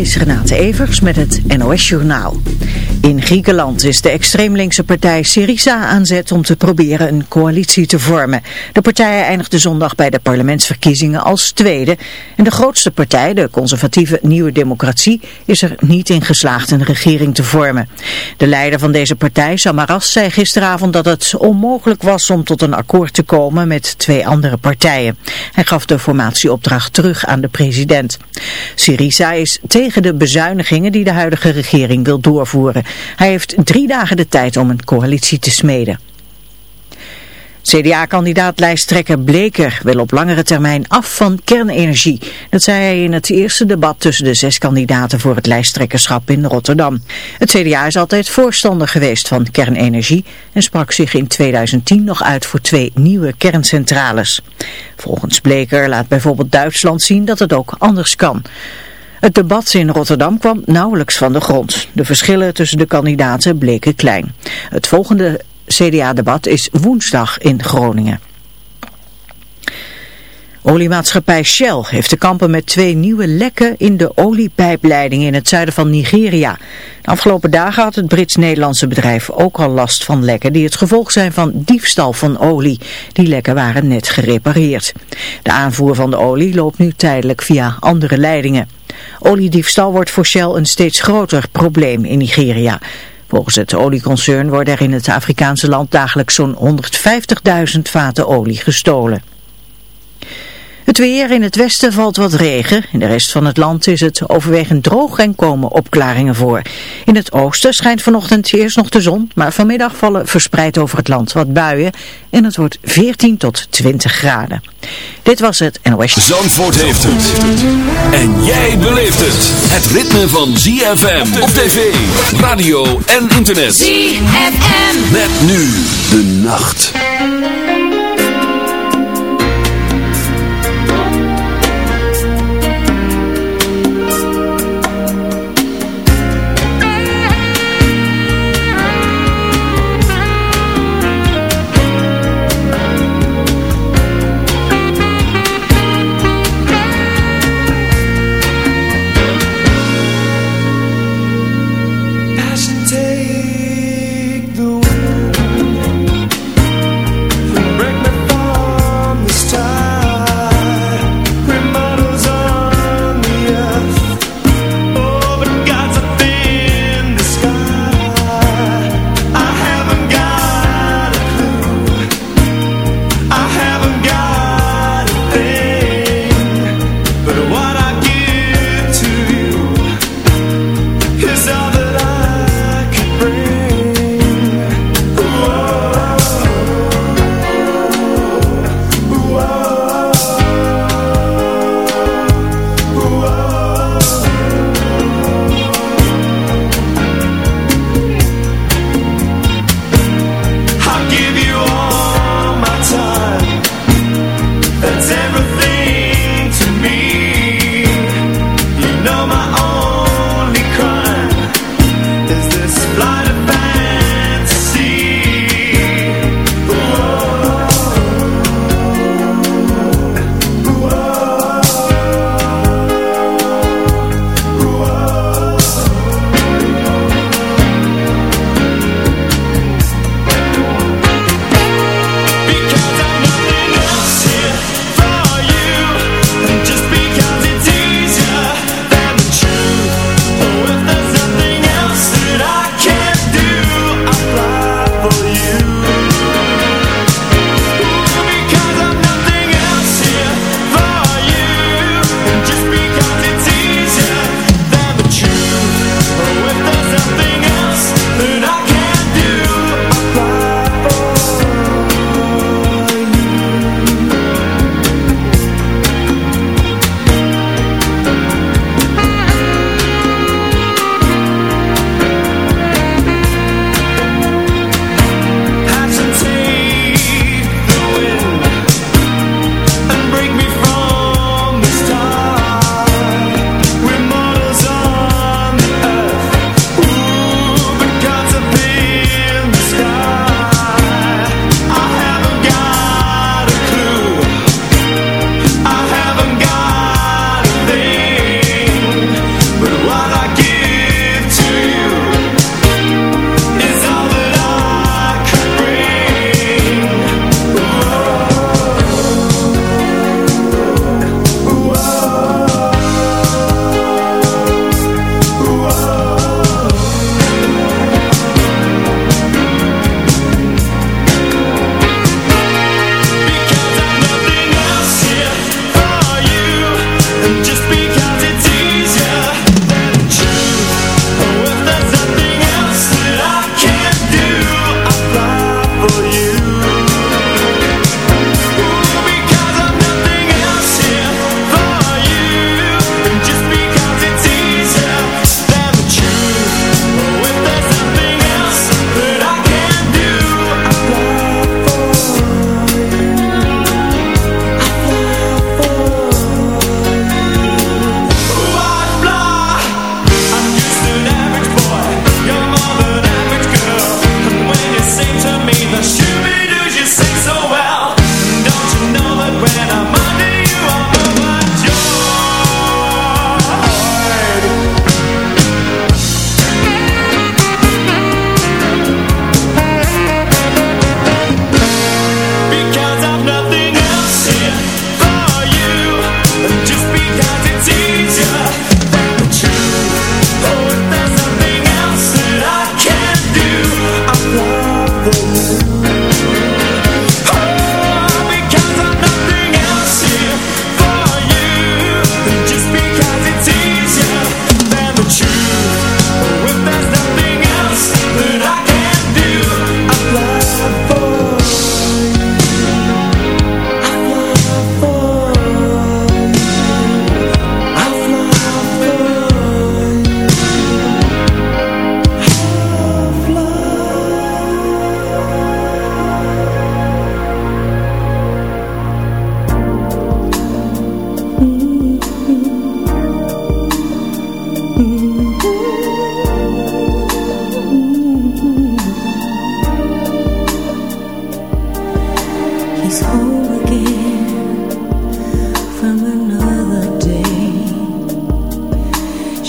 is Renate Evers met het NOS Journaal. In Griekenland is de extreemlinkse partij Syriza aan zet om te proberen een coalitie te vormen. De partij eindigde zondag bij de parlementsverkiezingen als tweede. En de grootste partij, de conservatieve Nieuwe Democratie, is er niet in geslaagd een regering te vormen. De leider van deze partij, Samaras, zei gisteravond dat het onmogelijk was om tot een akkoord te komen met twee andere partijen. Hij gaf de formatieopdracht terug aan de president. Syriza is tegen tegen de bezuinigingen die de huidige regering wil doorvoeren. Hij heeft drie dagen de tijd om een coalitie te smeden. CDA-kandidaat lijsttrekker Bleker wil op langere termijn af van kernenergie. Dat zei hij in het eerste debat tussen de zes kandidaten voor het lijsttrekkerschap in Rotterdam. Het CDA is altijd voorstander geweest van kernenergie en sprak zich in 2010 nog uit voor twee nieuwe kerncentrales. Volgens Bleker laat bijvoorbeeld Duitsland zien dat het ook anders kan. Het debat in Rotterdam kwam nauwelijks van de grond. De verschillen tussen de kandidaten bleken klein. Het volgende CDA-debat is woensdag in Groningen. Oliemaatschappij Shell heeft te kampen met twee nieuwe lekken in de oliepijpleidingen in het zuiden van Nigeria. De afgelopen dagen had het Brits-Nederlandse bedrijf ook al last van lekken die het gevolg zijn van diefstal van olie. Die lekken waren net gerepareerd. De aanvoer van de olie loopt nu tijdelijk via andere leidingen. Oliediefstal wordt voor Shell een steeds groter probleem in Nigeria. Volgens het olieconcern worden er in het Afrikaanse land dagelijks zo'n 150.000 vaten olie gestolen. Het weer in het westen valt wat regen. In de rest van het land is het overwegend droog en komen opklaringen voor. In het oosten schijnt vanochtend eerst nog de zon, maar vanmiddag vallen verspreid over het land wat buien. En het wordt 14 tot 20 graden. Dit was het NOS. Zandvoort heeft het. En jij beleeft het. Het ritme van ZFM op tv, radio en internet. ZFM. Met nu de nacht.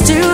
used to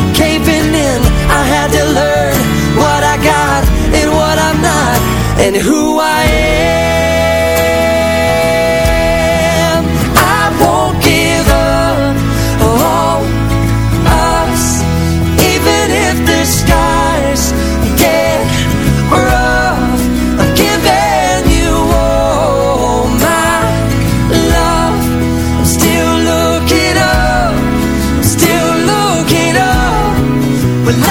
to learn what I got and what I'm not and who I am. I won't give up. on us, even if the skies get rough, I'm giving you all my love. I'm still looking up. I'm still looking up. Well,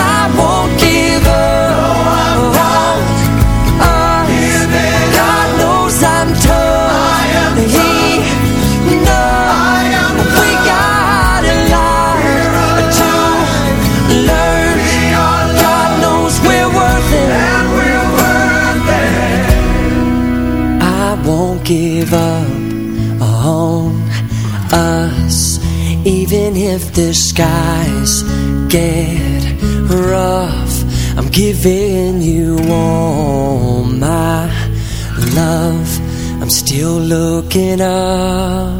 still looking up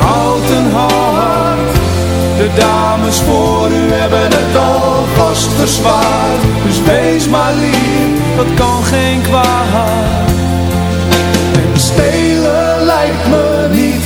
houten hart. De dames voor u hebben het alvast vast Dus wees maar lief, dat kan geen kwaad. En stelen lijkt me niet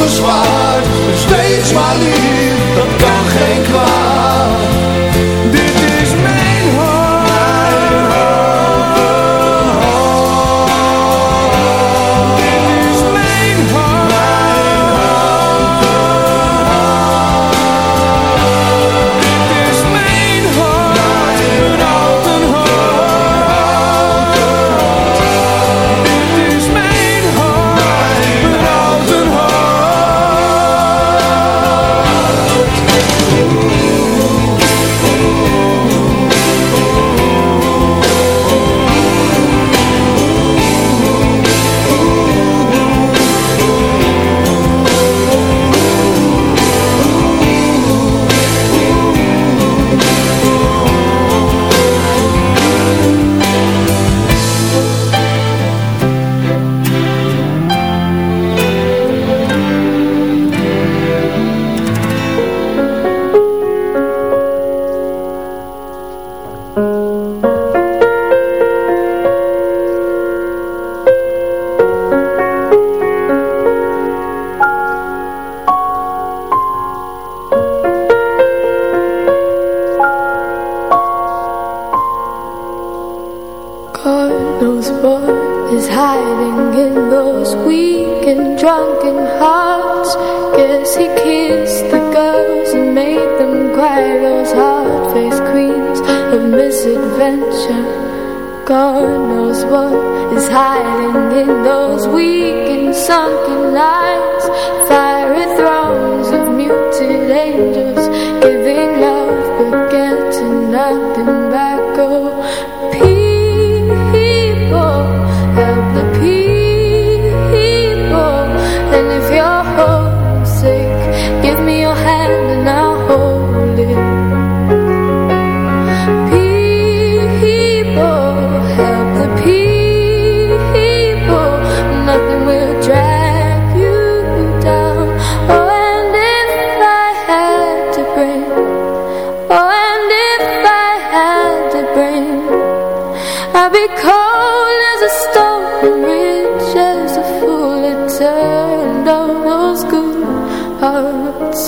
dos vales.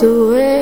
away.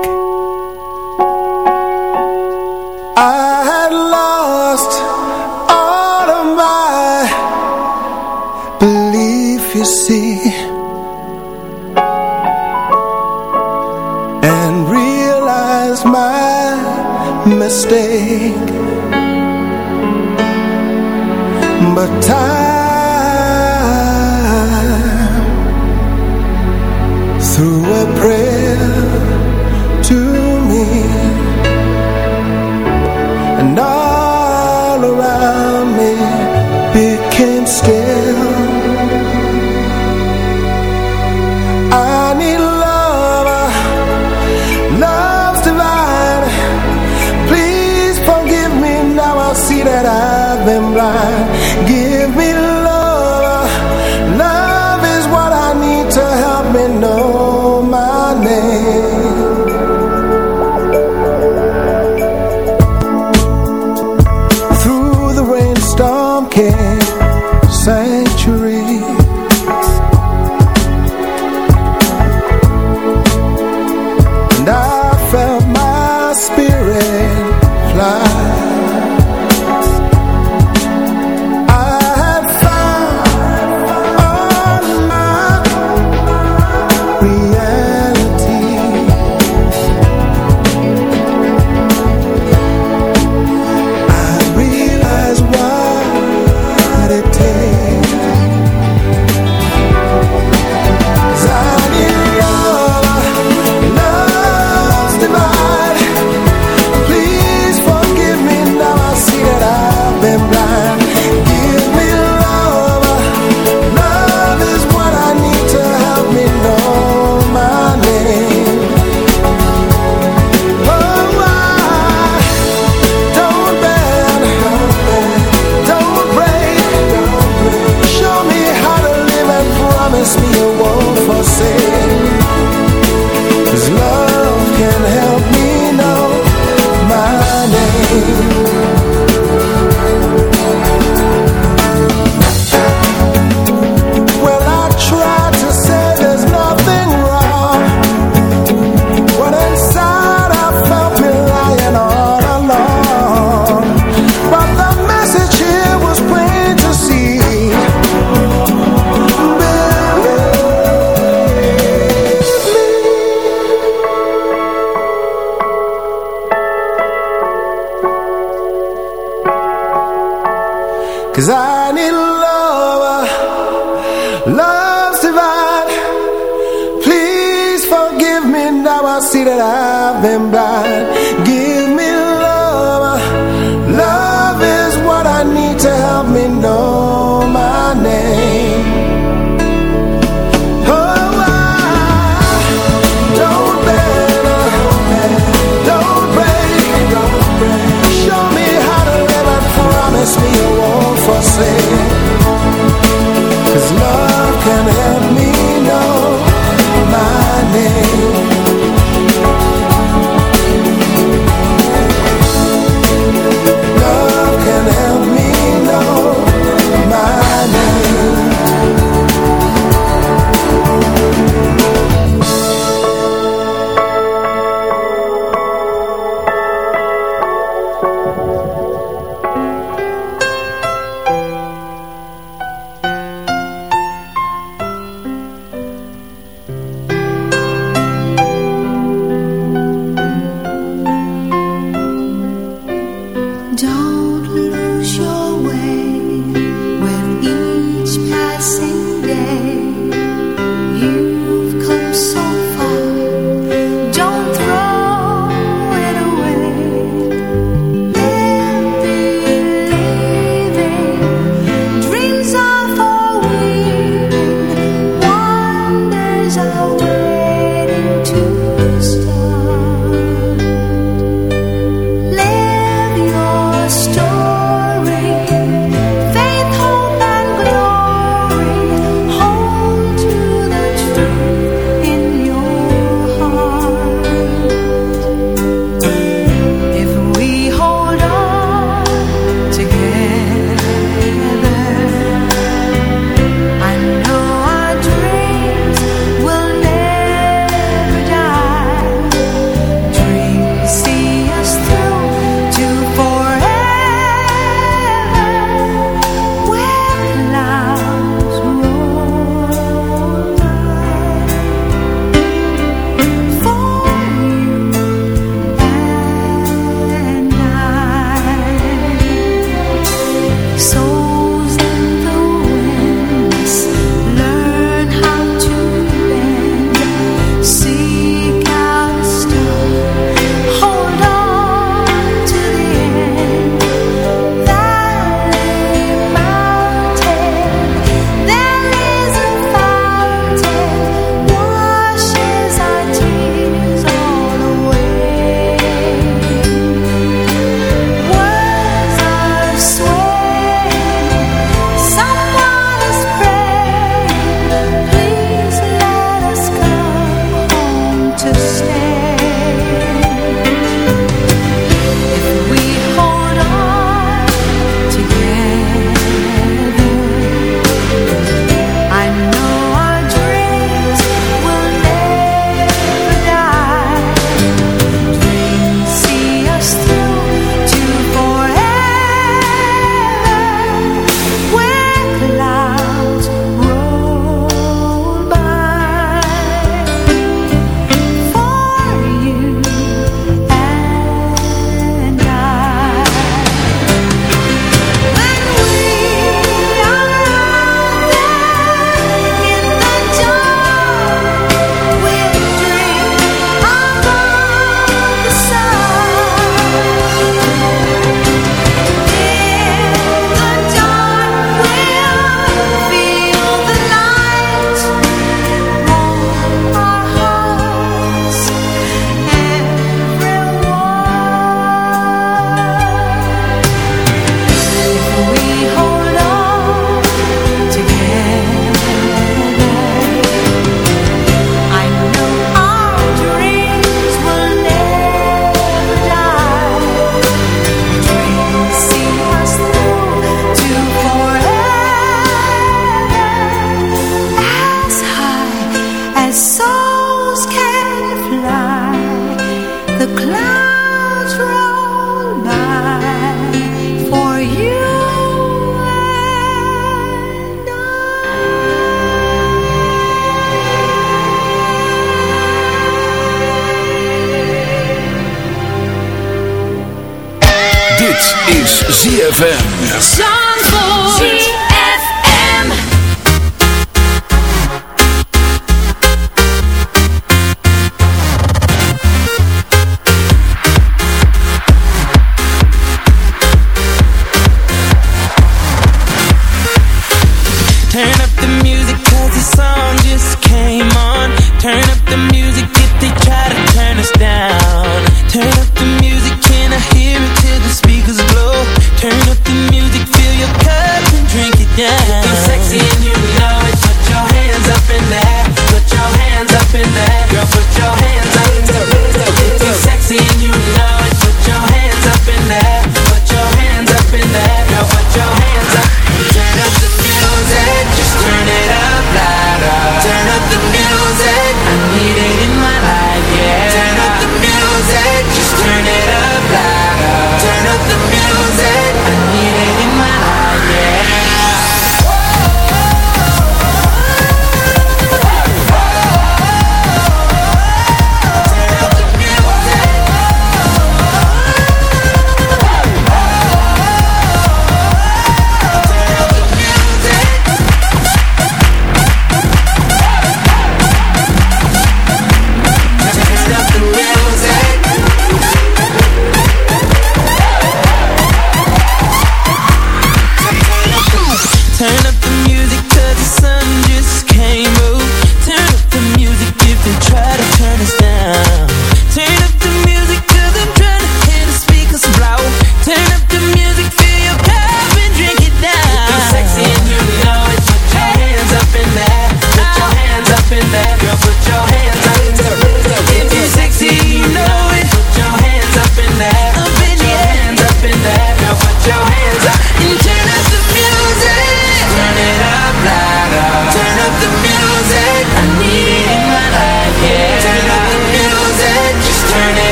mistake But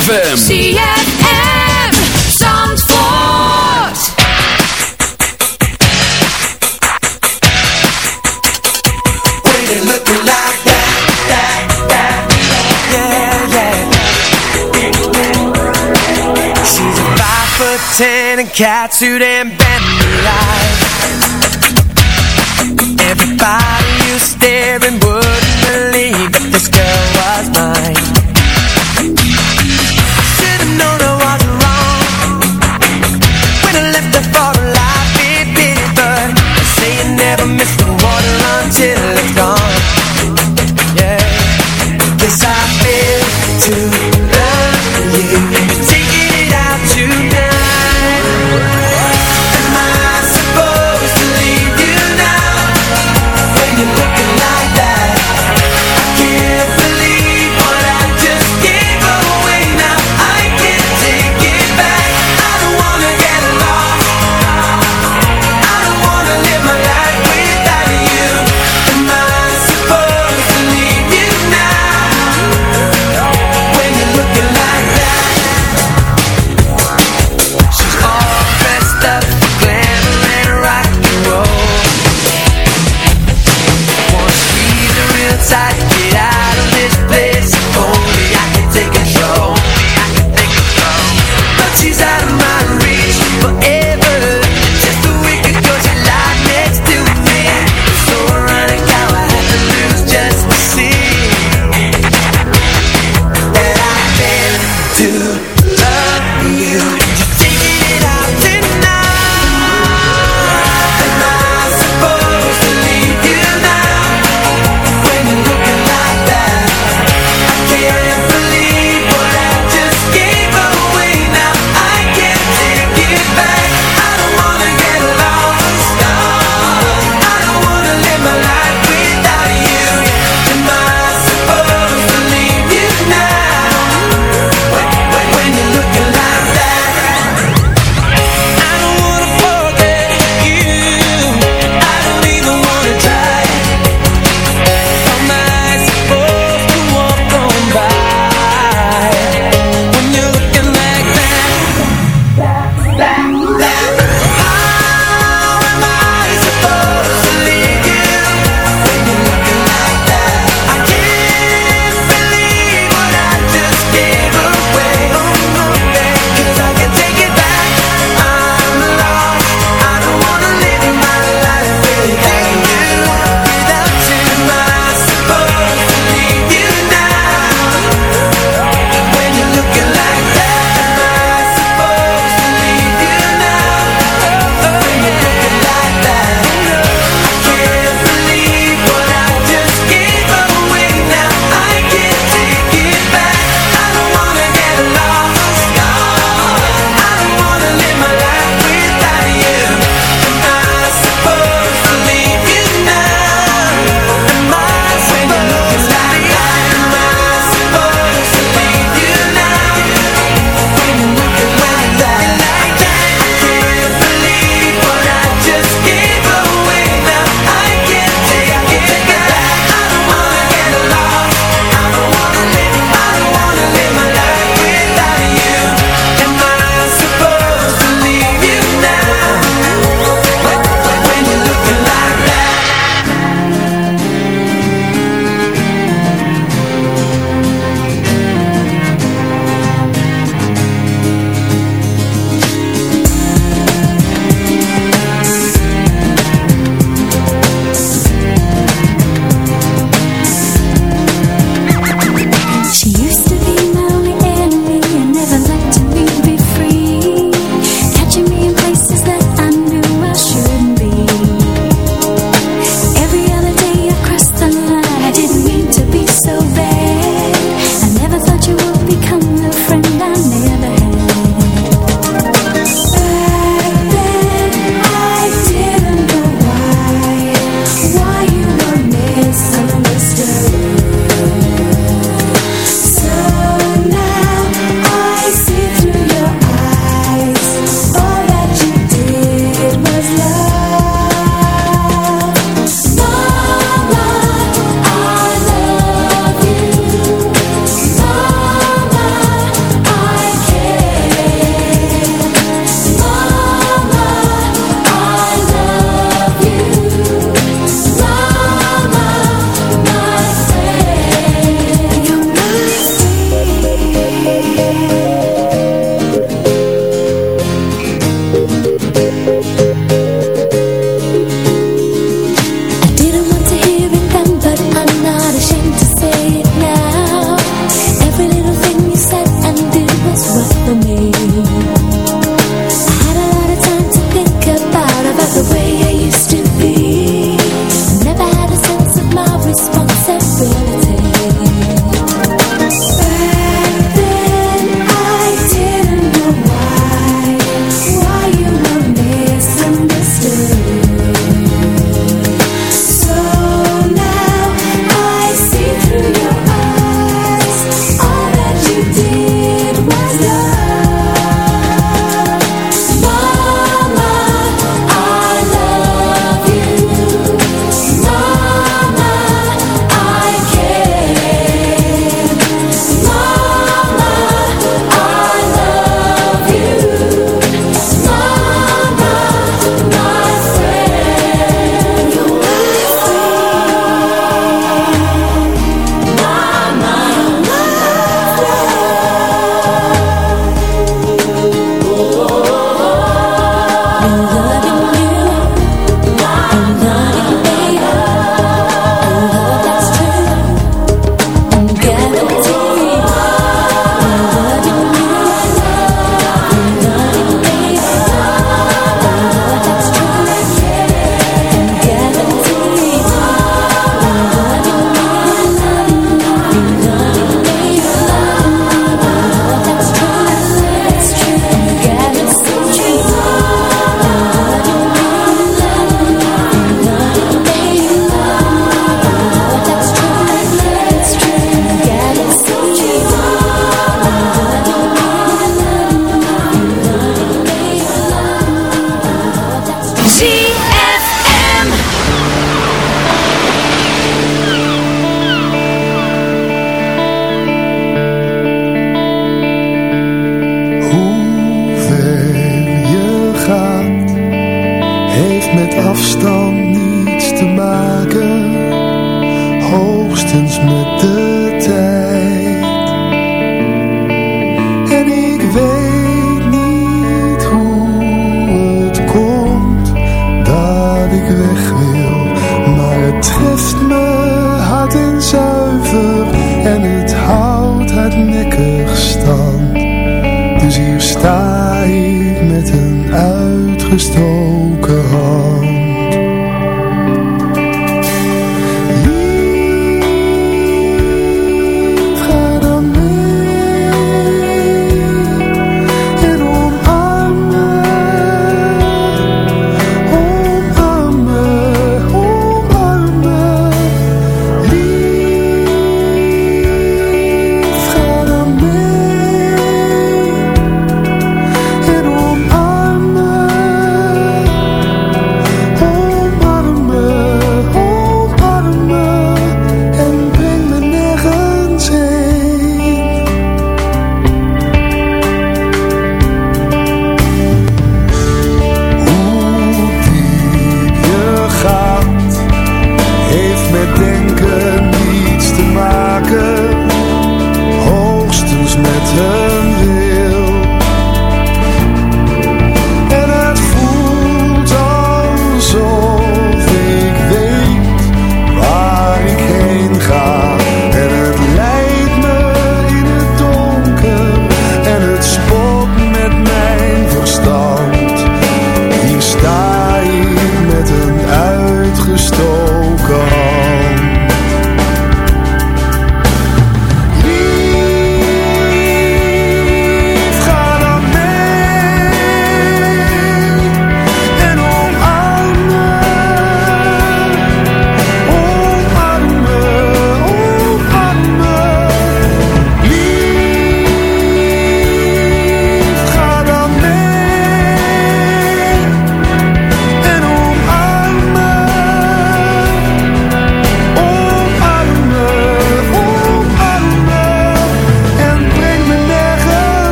ZFM. ZFM. Zandvoort. looking like that, that, that, yeah, yeah. She's a five foot ten and catsuit and Bambi light. Everybody who's staring wouldn't believe this girl was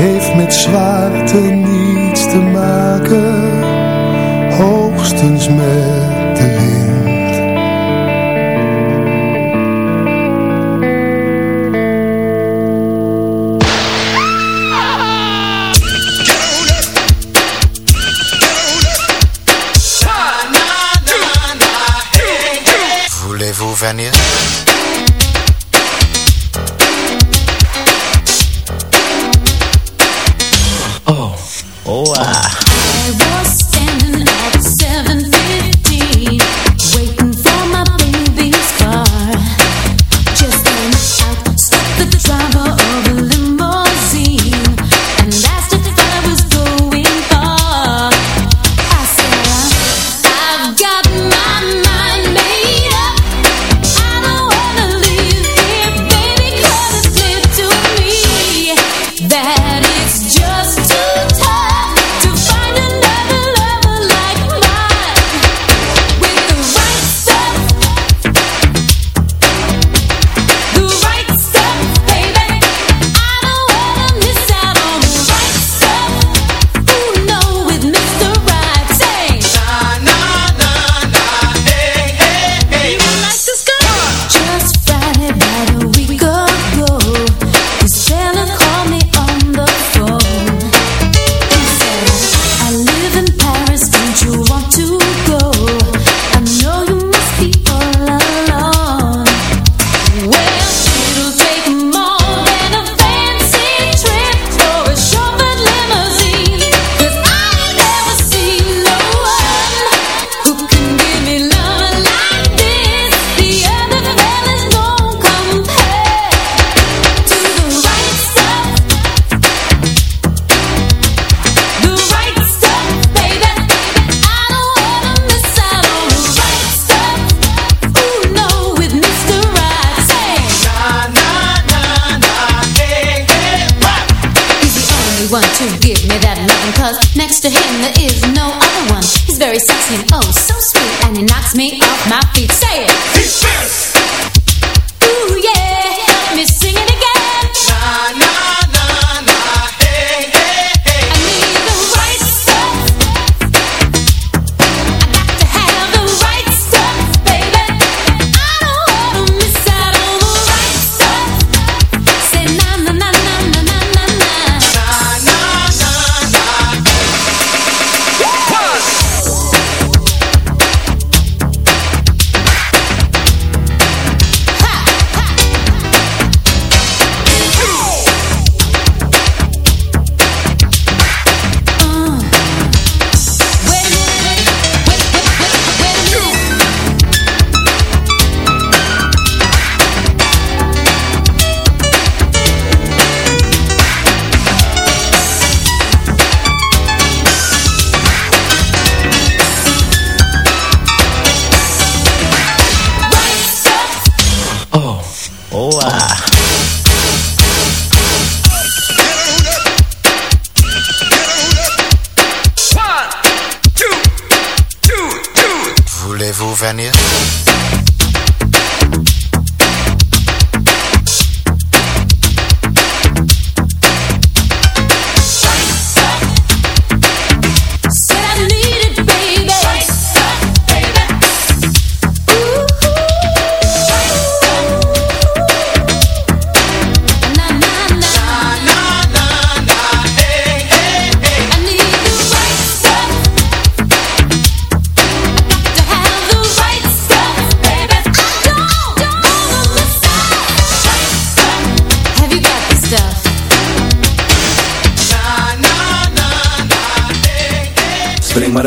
heeft met zwaarte niets te maken, hoogstens met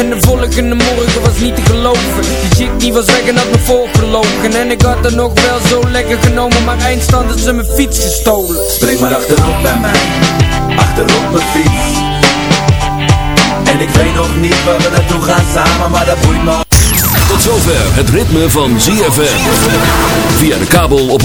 en de volgende morgen was niet te geloven Die chick die was weg en had me volgelogen En ik had er nog wel zo lekker genomen Maar eindstand had ze mijn fiets gestolen Spring maar achterop bij mij Achterop mijn fiets En ik weet nog niet waar we naartoe gaan samen Maar dat boeit me Tot zover het ritme van ZFM Via de kabel op 104.5